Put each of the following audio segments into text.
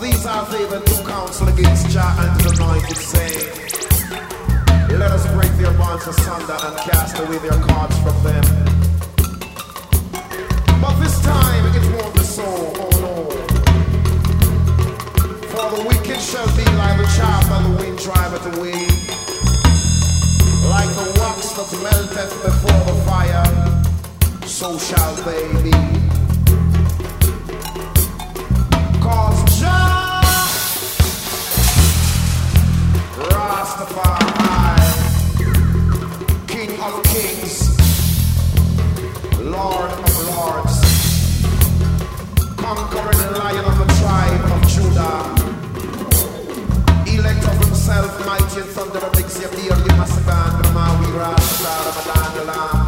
these are they that counsel against Jah and his anointed, saying, Let us break their bonds asunder and cast away their cords from them. But this time it won't be so, oh no. For the wicked shall be like the chaff that the wind driveth away. Like the wax that melteth before the fire, so shall they be. Cause Jah Rastafari, of himself, mighty and thunder of Xavier, the Masagan, the Maui Rasta, Ramadan, the Lamb, I used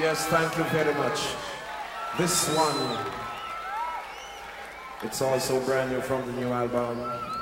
Yes, thank you very much. This one, it's also brand new from the new album.